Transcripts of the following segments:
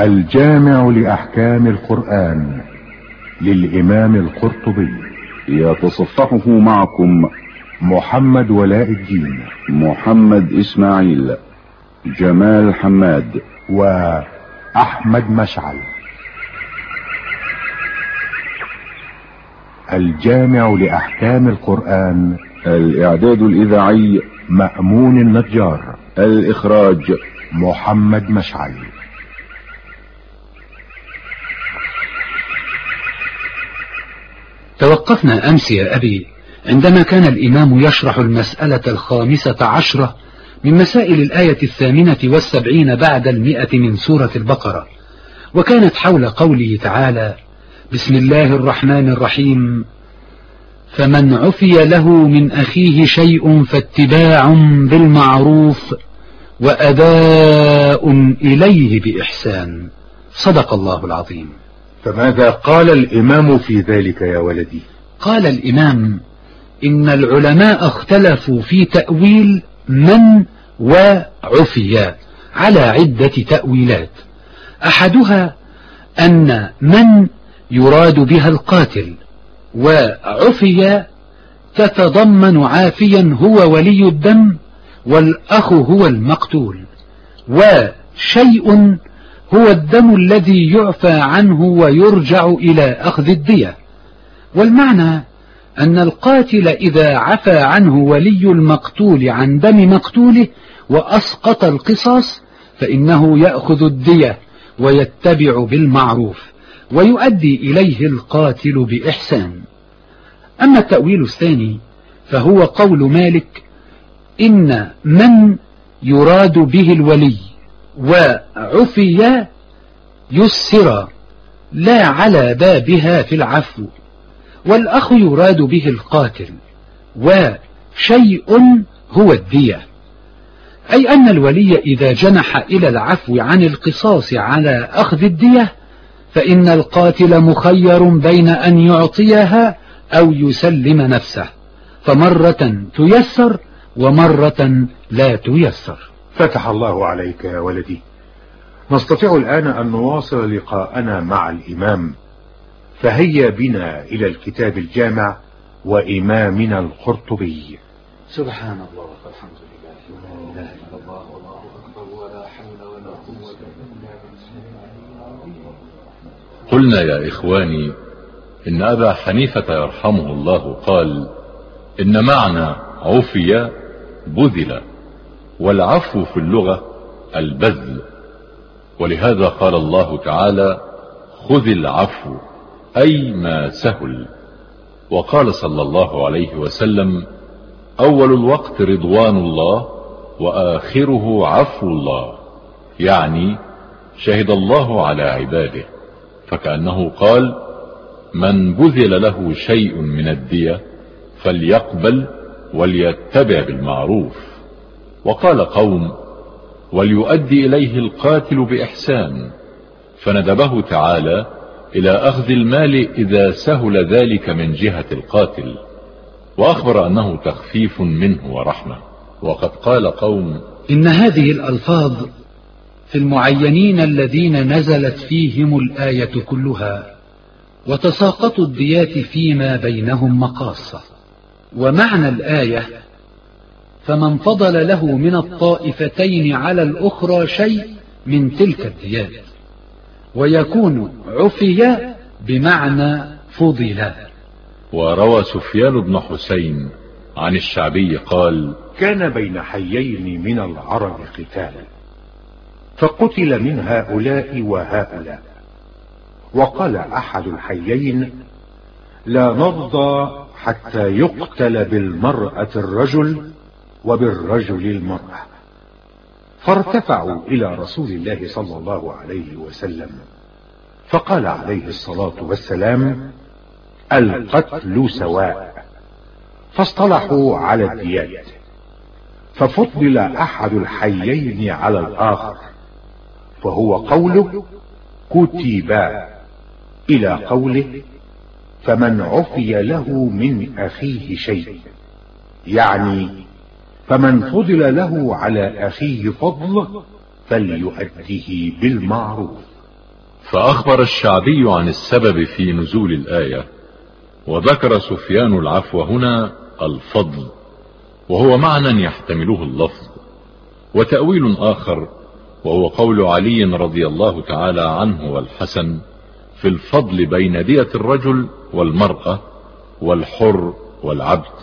الجامع لأحكام القرآن للإمام القرطبي. يتصفحه معكم محمد ولاء الدين. محمد إسماعيل جمال حماد وأحمد مشعل. الجامع لأحكام القرآن الإعداد الإذاعي مأمون النجار. الإخراج محمد مشعل. توقفنا أمس يا أبي. عندما كان الإمام يشرح المسألة الخامسة عشرة من مسائل الآية الثامنة والسبعين بعد المئة من سورة البقرة وكانت حول قوله تعالى بسم الله الرحمن الرحيم. فمن عفي له من أخيه شيء فاتباع بالمعروف وأداء إليه بإحسان. صدق الله العظيم. فماذا قال الإمام في ذلك يا ولدي؟ قال الإمام إن العلماء اختلفوا في تأويل من وعفي على عدة تأويلات. أحدها أن من يراد بها القاتل وعفي تتضمن عافيا هو ولي الدم والأخ هو المقتول وشيء هو الدم الذي يعفى عنه ويرجع إلى أخذ الدية. والمعنى أن القاتل إذا عفى عنه ولي المقتول عن دم مقتوله وأسقط القصاص فإنه يأخذ الدية ويتبع بالمعروف ويؤدي إليه القاتل بإحسان. أما التأويل الثاني فهو قول مالك إن من يراد به الولي. وعفي يسر لا على بابها في العفو والأخ يراد به القاتل وشيء هو الدية. أي أن الولي إذا جنح إلى العفو عن القصاص على أخذ الدية فإن القاتل مخير بين أن يعطيها أو يسلم نفسه فمرة تيسر ومرة لا تيسر. فتح الله عليك يا ولدي. نستطيع الآن أن نواصل لقاءنا مع الإمام. فهيا بنا إلى الكتاب الجامع وإمامنا القرطبي. سبحان الله والحمد لله. ولا إله إلا الله والله أكبر ولا حول ولا قوة إلا بالله. قلنا يا إخواني إن أبا حنيفة يرحمه الله قال إن معنى عفي بذل. والعفو في اللغة البذل. ولهذا قال الله تعالى خذ العفو أي ما سهل. وقال صلى الله عليه وسلم أول الوقت رضوان الله وآخره عفو الله. يعني شهد الله على عباده. فكأنه قال من بذل له شيء من الدية فليقبل وليتبع بالمعروف. وقال قوم وليؤدي إليه القاتل بإحسان. فندبه تعالى إلى أخذ المال إذا سهل ذلك من جهة القاتل. وأخبر أنه تخفيف منه ورحمة. وقد قال قوم إن هذه الألفاظ في المعينين الذين نزلت فيهم الآية كلها وتساقط الديات فيما بينهم مقاصة. ومعنى الآية فمن فضل له من الطائفتين على الأخرى شيء من تلك الديات ويكون عفي بمعنى فضل. وروى سفيان بن حسين عن الشعبي قال كان بين حيين من العرب قتال فقتل من هؤلاء وهؤلاء. وقال أحد الحيين لا نرضى حتى يقتل بالمرأة الرجل وبالرجل المرأة. فارتفعوا إلى رسول الله صلى الله عليه وسلم فقال عليه الصلاة والسلام القتل سواء. فاصطلحوا على الديات. ففضل أحد الحيين على الآخر فهو قوله كتبا. إلى قوله فمن عفي له من أخيه شيء. يعني فمن فضل له على أخيه فضل فليؤديه بالمعروف. فأخبر الشعبي عن السبب في نزول الآية وذكر سفيان العفو هنا الفضل وهو معنى يحتمله اللفظ وتأويل آخر وهو قول علي رضي الله تعالى عنه والحسن في الفضل بين دية الرجل والمرأة والحر والعبد.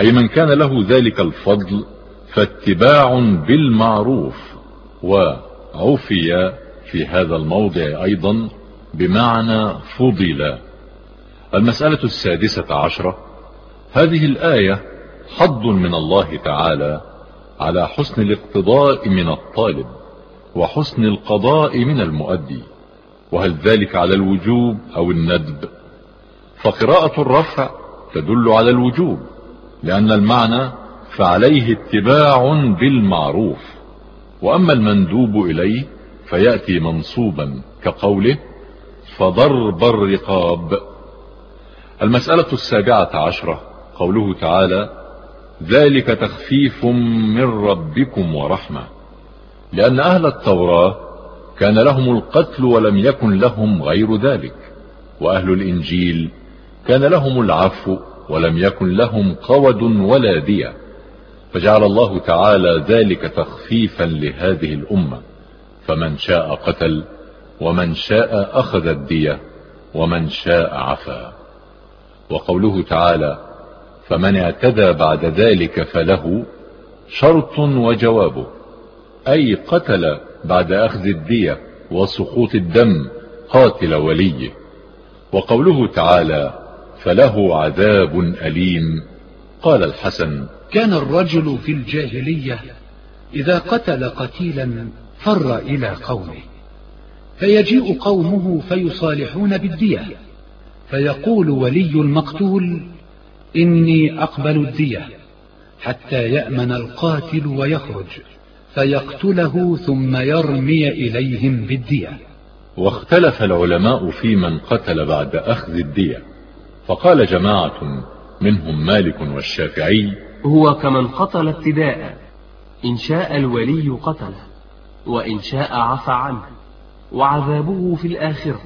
أي من كان له ذلك الفضل فاتباع بالمعروف وعفي في هذا الموضع أيضا بمعنى فضل المسألة السادسة عشرة هذه الآية حض من الله تعالى على حسن الاقتضاء من الطالب وحسن القضاء من المؤدي وهل ذلك على الوجوب أو الندب؟ فقراءة الرفع تدل على الوجوب لأن المعنى فعليه اتباع بالمعروف. وأما المندوب إليه فيأتي منصوبا كقوله فضرب الرقاب. المسألة السابعة عشرة قوله تعالى ذلك تخفيف من ربكم ورحمة. لأن أهل التوراة كان لهم القتل ولم يكن لهم غير ذلك وأهل الإنجيل كان لهم العفو ولم يكن لهم قود ولا دية. فجعل الله تعالى ذلك تخفيفا لهذه الأمة. فمن شاء قتل ومن شاء أخذ الدية ومن شاء عفا. وقوله تعالى فمن اعتدى بعد ذلك فله شرط وجوابه أي قتل بعد أخذ الدية وسقوط الدم قاتل وليه. وقوله تعالى فله عذاب أليم. قال الحسن كان الرجل في الجاهلية إذا قتل قتيلا فر إلى قومه. فيجيء قومه فيصالحون بالدية. فيقول ولي المقتول إني أقبل الدية حتى يأمن القاتل ويخرج فيقتله ثم يرمي إليهم بالدية. واختلف العلماء في من قتل بعد أخذ الدية. فقال جماعة منهم مالك والشافعي هو كمن قتل ابتداء إن شاء الولي قتله وإن شاء عفى عنه وعذابه في الآخرة.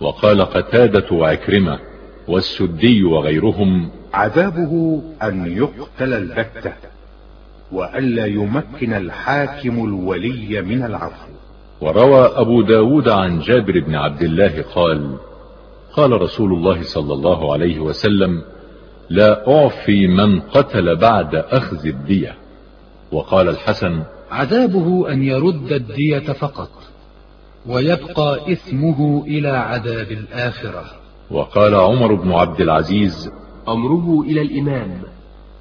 وقال قتادة وعكرمة والسدي وغيرهم عذابه أن يقتل البتة وألا يمكن الحاكم الولي من العفو. وروى أبو داود عن جابر بن عبد الله قال قال رسول الله صلى الله عليه وسلم لا أعفي من قتل بعد أخذ الدية. وقال الحسن عذابه أن يرد الدية فقط ويبقى إثمه إلى عذاب الآخرة. وقال عمر بن عبد العزيز أمره إلى الإمام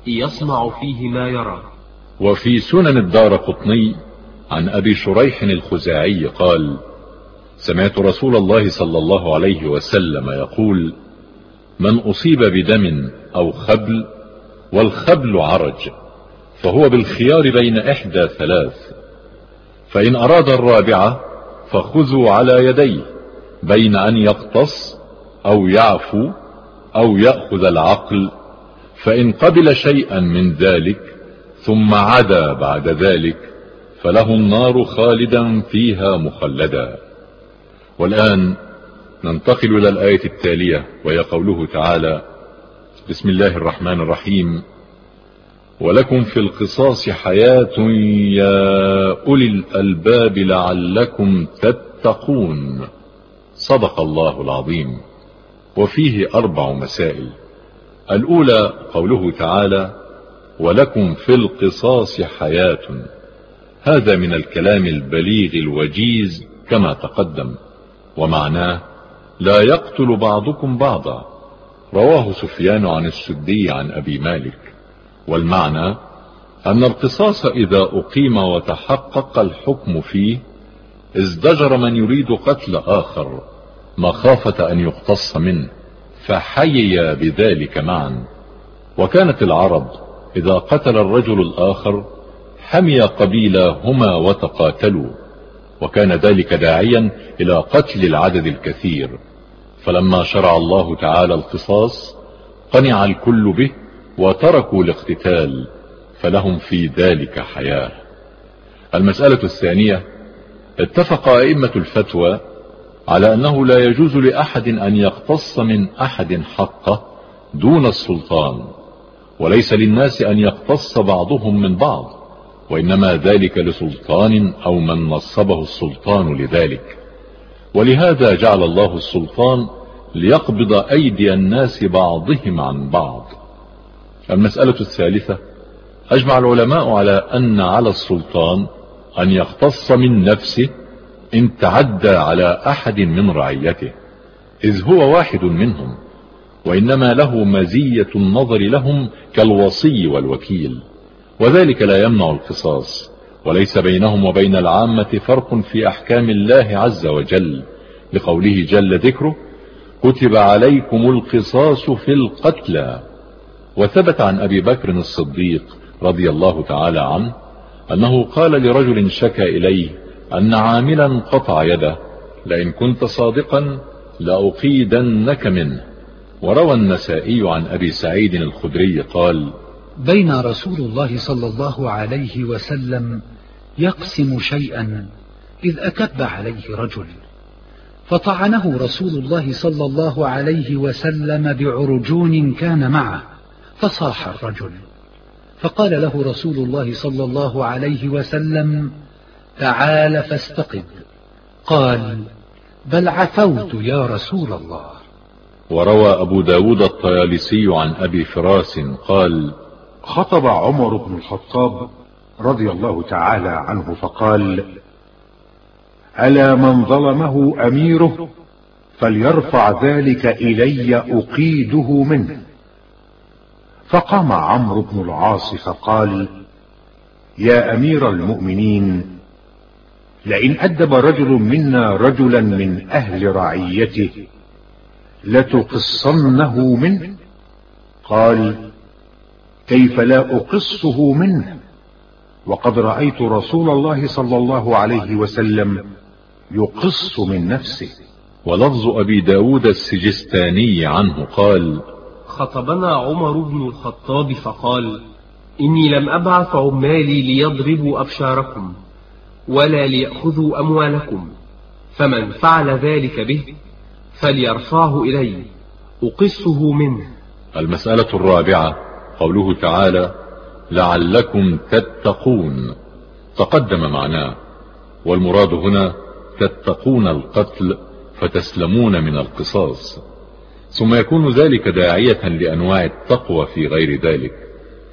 يصنع فيه ما يرى. وفي سنن الدار قطني عن أبي شريح الخزاعي قال سمعت رسول الله صلى الله عليه وسلم يقول من أصيب بدم أو خبل والخبل عرج فهو بالخيار بين إحدى ثلاث فإن أراد الرابعة فخذوا على يديه بين أن يقتص أو يعفو أو يأخذ العقل فإن قبل شيئا من ذلك ثم عدا بعد ذلك فله النار خالدا فيها مخلدا. والآن ننتقل إلى الآية التالية وهي قوله تعالى بسم الله الرحمن الرحيم. ولكم في القصاص حياة يا أولي الألباب لعلكم تتقون. صدق الله العظيم. وفيه أربع مسائل. الأولى قوله تعالى ولكم في القصاص حياة. هذا من الكلام البليغ الوجيز كما تقدم. ومعناه لا يقتل بعضكم بعضا. رواه سفيان عن السدي عن أبي مالك. والمعنى أن القصاص إذا أقيم وتحقق الحكم فيه ازدجر من يريد قتل آخر مخافة أن يقتص منه فحيي بذلك معا. وكانت العرب إذا قتل الرجل الآخر حمي قبيلهما وتقاتلوا. وكان ذلك داعيا إلى قتل العدد الكثير. فلما شرع الله تعالى القصاص قنع الكل به وتركوا الاقتتال فلهم في ذلك حياة. المسألة الثانية اتفق أئمة الفتوى على أنه لا يجوز لأحد أن يقتص من أحد حقه دون السلطان وليس للناس أن يقتص بعضهم من بعض. وإنما ذلك لسلطان أو من نصبه السلطان لذلك. ولهذا جعل الله السلطان ليقبض أيدي الناس بعضهم عن بعض. المسألة الثالثة أجمع العلماء على أن على السلطان أن يختص من نفسه إن تعدى على أحد من رعيته إذ هو واحد منهم وإنما له مزية النظر لهم كالوصي والوكيل. وذلك لا يمنع القصاص وليس بينهم وبين العامة فرق في أحكام الله عز وجل. لقوله جل ذكره كتب عليكم القصاص في القتلى وثبت عن أبي بكر الصديق رضي الله تعالى عنه أنه قال لرجل شكى إليه أن عاملا قطع يده لئن كنت صادقا لأقيدنك منه وروى النسائي عن أبي سعيد الخدري قال بين رسول الله صلى الله عليه وسلم يقسم شيئا إذ أكب عليه رجل. فطعنه رسول الله صلى الله عليه وسلم بعرجون كان معه فصاح الرجل. فقال له رسول الله صلى الله عليه وسلم تعال فاستقد قال بل عفوت يا رسول الله. وروى أبو داود الطيالسي عن أبي فراس قال خطب عمر بن الخطاب رضي الله تعالى عنه فقال ألا من ظلمه أميره فليرفع ذلك إلي أقيده منه. فقام عمرو بن العاص فقال يا أمير المؤمنين لئن أدب رجل منا رجلا من أهل رعيته لتقصنه منه. قال كيف لا أقصه منه؟ وقد رأيت رسول الله صلى الله عليه وسلم يقص من نفسه. ولفظ أبي داود السجستاني عنه قال خطبنا عمر بن الخطاب فقال إني لم أبعث عمالي ليضربوا أبشاركم ولا ليأخذوا أموالكم فمن فعل ذلك به فليرفعه إلي أقصه منه. المسألة الرابعة قوله تعالى لعلكم تتقون. تقدم معناه. والمراد هنا تتقون القتل فتسلمون من القصاص. ثم يكون ذلك داعية لأنواع التقوى في غير ذلك.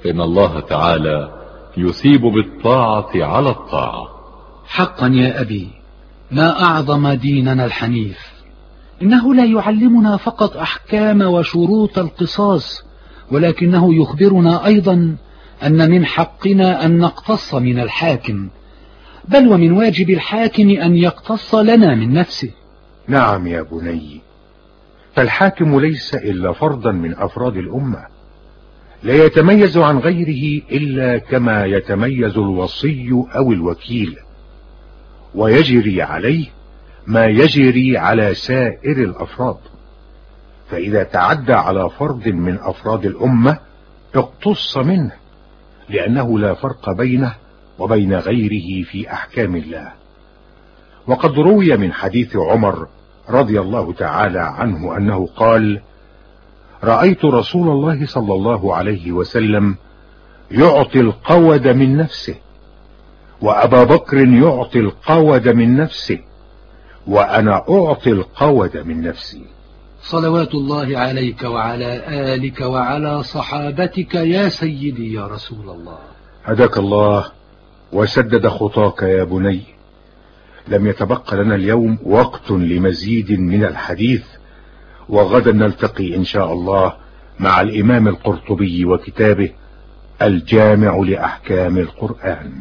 فإن الله تعالى يثيب بالطاعة على الطاعة. حقا يا أبي ما أعظم ديننا الحنيف. إنه لا يعلمنا فقط أحكام وشروط القصاص ولكنه يخبرنا أيضا أن من حقنا أن نقتص من الحاكم بل ومن واجب الحاكم أن يقتص لنا من نفسه. نعم يا بني فالحاكم ليس إلا فردا من أفراد الأمة لا يتميز عن غيره إلا كما يتميز الوصي أو الوكيل ويجري عليه ما يجري على سائر الأفراد. فإذا تعدى على فرد من أفراد الأمة اقتص منه لأنه لا فرق بينه وبين غيره في أحكام الله. وقد روي من حديث عمر رضي الله تعالى عنه أنه قال رأيت رسول الله صلى الله عليه وسلم يعطي القود من نفسه وأبا بكر يعطي القود من نفسه وأنا أعطي القود من نفسي. صلوات الله عليك وعلى آلك وعلى صحابتك يا سيدي يا رسول الله. هداك الله وسدد خطاك يا بني. لم يتبق لنا اليوم وقت لمزيد من الحديث وغدا نلتقي إن شاء الله مع الإمام القرطبي وكتابه الجامع لأحكام القرآن.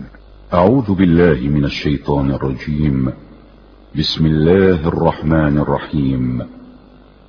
أعوذ بالله من الشيطان الرجيم. بسم الله الرحمن الرحيم.